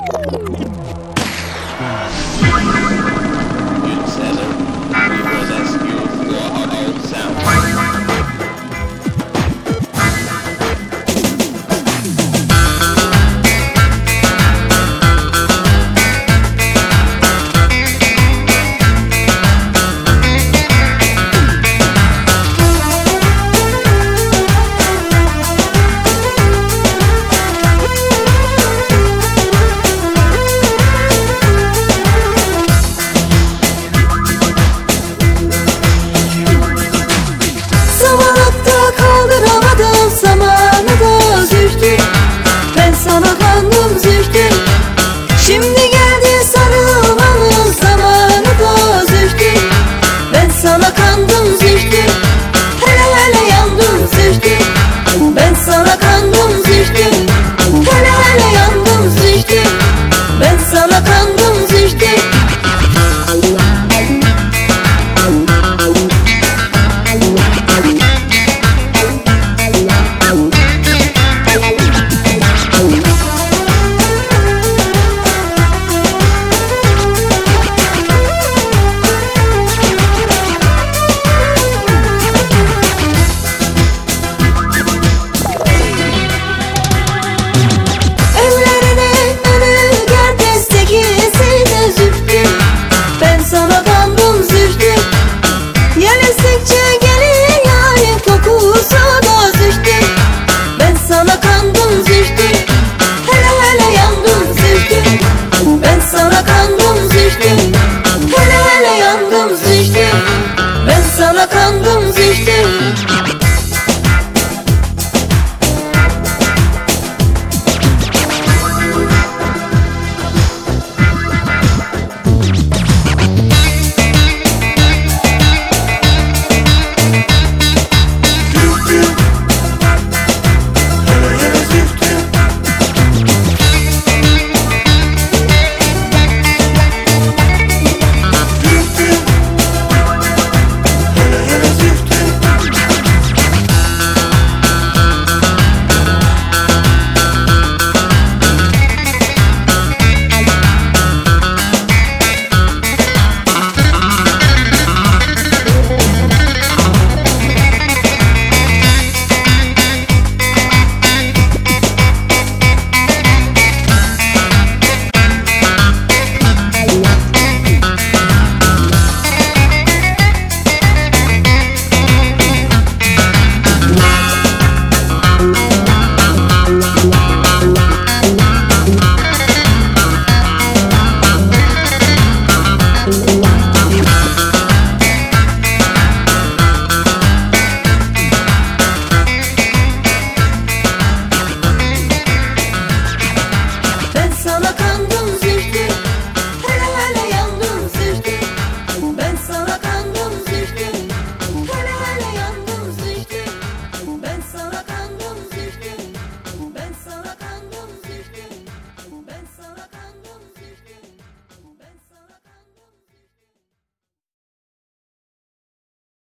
you